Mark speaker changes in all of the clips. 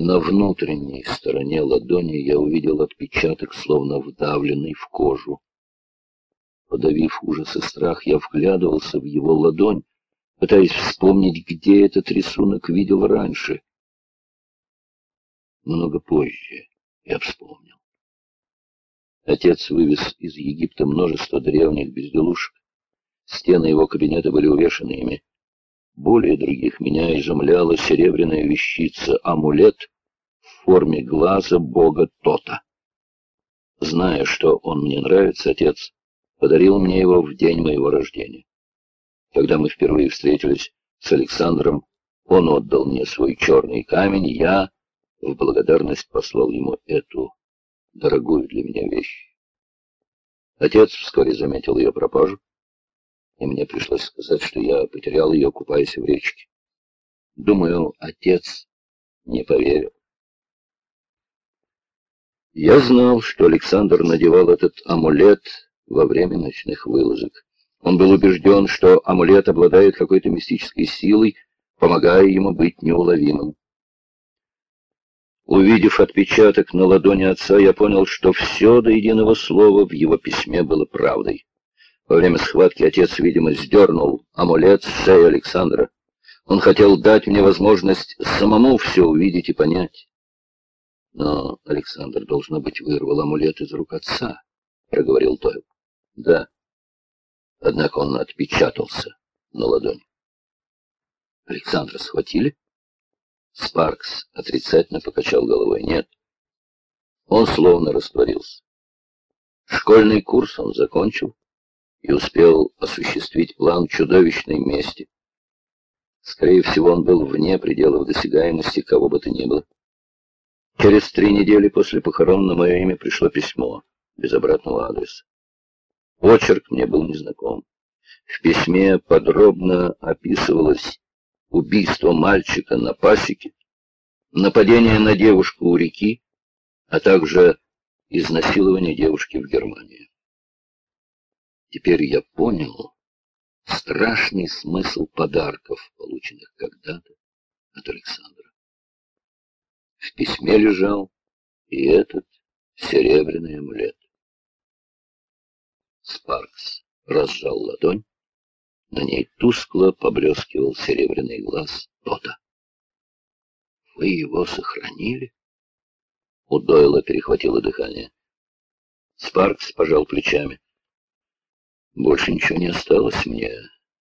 Speaker 1: На внутренней стороне ладони я увидел отпечаток, словно вдавленный в кожу. Подавив ужас и страх, я вглядывался в его ладонь, пытаясь вспомнить, где этот рисунок видел раньше. Много позже я вспомнил. Отец вывез из Египта множество древних безделушек. Стены его кабинета были увешаны ими. Более других меня изумляла серебряная вещица, амулет в форме глаза бога Тота. Зная, что он мне нравится, отец подарил мне его в день моего рождения. Когда мы впервые встретились с Александром, он отдал мне свой черный камень, и я в благодарность послал ему эту дорогую для меня вещь. Отец вскоре заметил ее пропажу, и мне пришлось сказать, что я потерял ее, купаясь в речке. Думаю, отец не поверил. Я знал, что Александр надевал этот амулет во время ночных вылазок. Он был убежден, что амулет обладает какой-то мистической силой, помогая ему быть неуловимым. Увидев отпечаток на ладони отца, я понял, что все до единого слова в его письме было правдой. Во время схватки отец, видимо, сдернул амулет с шеи Александра. Он хотел дать мне возможность самому все увидеть и понять. Но Александр, должно быть, вырвал амулет из рук отца, — проговорил Тойл. Да. Однако он отпечатался на ладони. Александра схватили? Спаркс отрицательно покачал головой. Нет. Он словно растворился. Школьный курс он закончил и успел осуществить план чудовищной мести. Скорее всего, он был вне пределов досягаемости кого бы то ни было. Через три недели после похорон на мое имя пришло письмо без обратного адреса. Почерк мне был незнаком. В письме подробно описывалось убийство мальчика на пасеке, нападение на девушку у реки, а также изнасилование девушки в Германии. Теперь я понял страшный смысл подарков, полученных когда-то от Александра. В письме лежал и этот серебряный амулет. Спаркс разжал ладонь. На ней тускло поблескивал серебряный глаз Тота. «Вы его сохранили?» У Дойла перехватило дыхание. Спаркс пожал плечами. «Больше ничего не осталось мне.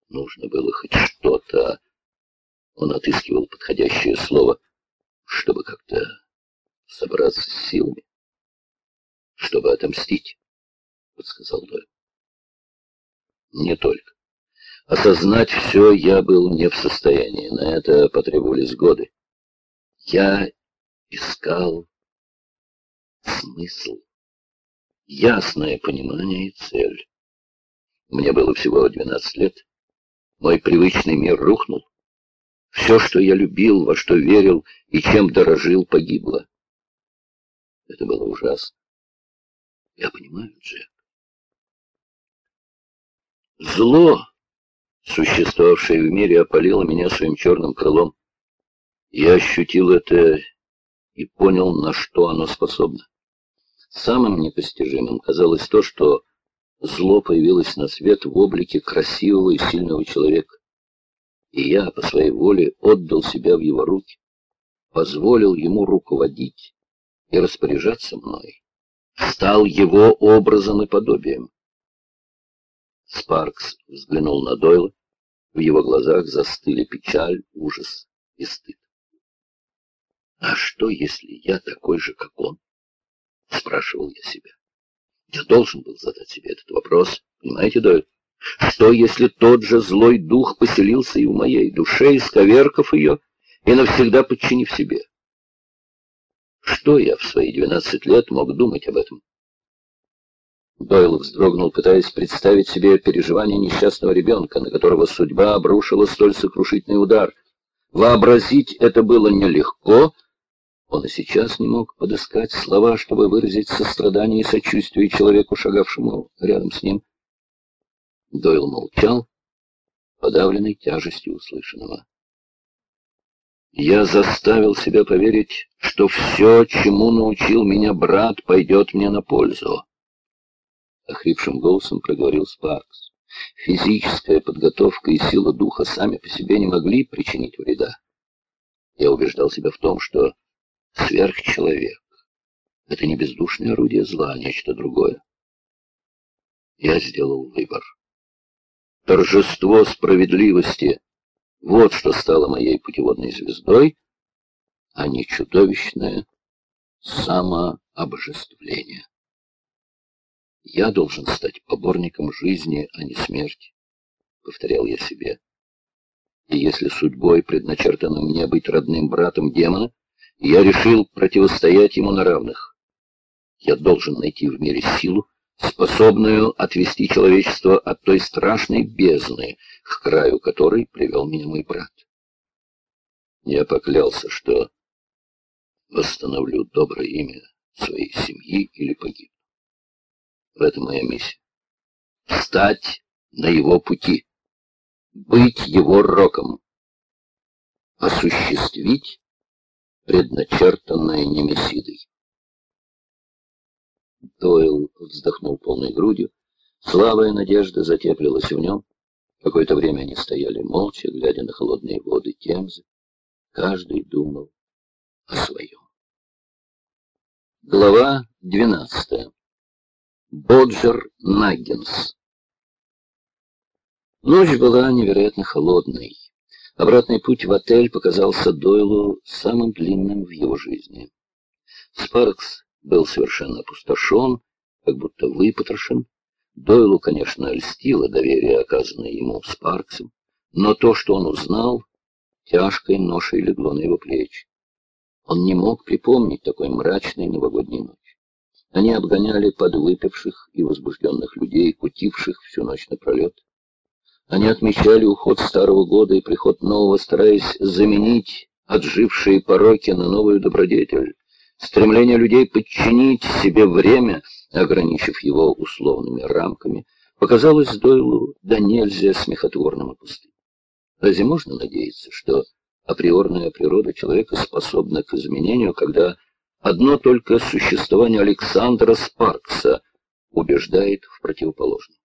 Speaker 1: Нужно было хоть что-то...» Он отыскивал подходящее слово, чтобы как-то собраться с силами. «Чтобы отомстить», — подсказал Дойл. Не только. Осознать все я был не в состоянии, на это потребовались годы. Я искал смысл, ясное понимание и цель. Мне было всего двенадцать лет. Мой привычный мир рухнул. Все, что я любил, во что верил и чем дорожил, погибло. Это было ужасно. Я понимаю, Джек. Зло, существовавшее в мире, опалило меня своим черным крылом. Я ощутил это и понял, на что оно способно. Самым непостижимым казалось то, что зло появилось на свет в облике красивого и сильного человека. И я по своей воле отдал себя в его руки, позволил ему руководить и распоряжаться мной, стал его образом и подобием. Спаркс взглянул на Дойла. В его глазах застыли печаль, ужас и стыд. «А что, если я такой же, как он?» — спрашивал я себя. Я должен был задать себе этот вопрос, понимаете, Дойль? Что, если тот же злой дух поселился и в моей душе, исковеркав ее и навсегда подчинив себе? Что я в свои двенадцать лет мог думать об этом? Дойл вздрогнул, пытаясь представить себе переживания несчастного ребенка, на которого судьба обрушила столь сокрушительный удар. Вообразить это было нелегко. Он и сейчас не мог подыскать слова, чтобы выразить сострадание и сочувствие человеку, шагавшему рядом с ним. Дойл молчал, подавленный тяжестью услышанного. Я заставил себя поверить, что все, чему научил меня брат, пойдет мне на пользу. Охрипшим голосом проговорил Спаркс. Физическая подготовка и сила духа сами по себе не могли причинить вреда. Я убеждал себя в том, что сверхчеловек — это не бездушное орудие зла, а нечто другое. Я сделал выбор. Торжество справедливости — вот что стало моей путеводной звездой, а не чудовищное самообожествление. Я должен стать поборником жизни, а не смерти, — повторял я себе. И если судьбой предначертано мне быть родным братом демона, я решил противостоять ему на равных. Я должен найти в мире силу, способную отвести человечество от той страшной бездны, к краю которой привел меня мой брат. Я поклялся, что восстановлю доброе имя своей семьи или погибну. В этом моя миссия. Стать на его пути. Быть его роком. Осуществить предначертанное Немесидой. Дойл вздохнул полной грудью. Слабая надежда затеплилась в нем. Какое-то время они стояли молча, глядя на холодные воды Темзы. Каждый думал о своем. Глава двенадцатая. Боджер Наггинс. Ночь была невероятно холодной. Обратный путь в отель показался Дойлу самым длинным в его жизни. Спаркс был совершенно опустошен, как будто выпотрошен. Дойлу, конечно, льстило доверие, оказанное ему Спарксом, но то, что он узнал, тяжкой ношей легло на его плечи. Он не мог припомнить такой мрачной новогодней ночи. Они обгоняли подвыпивших и возбужденных людей, кутивших всю ночь напролет. Они отмечали уход старого года и приход нового, стараясь заменить отжившие пороки на новую добродетель. Стремление людей подчинить себе время, ограничив его условными рамками, показалось Дойлу да нельзя смехотворным и пустым. Разве можно надеяться, что априорная природа человека способна к изменению, когда Одно только существование Александра Спаркса убеждает в противоположном.